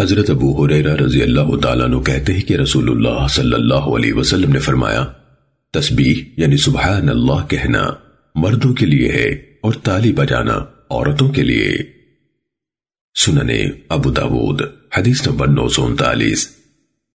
حضرت ابو حریرہ رضی اللہ تعالیٰ عنہ کہتے ہیں کہ رسول اللہ صلی اللہ علیہ وسلم نے فرمایا، تسبیح یعنی سبحان اللہ کہنا مردوں کے لیے ہے اور تالی بجانا عورتوں کے لیے۔ سننے ابو داود، حدیث نمبر نو سو انتالیس۔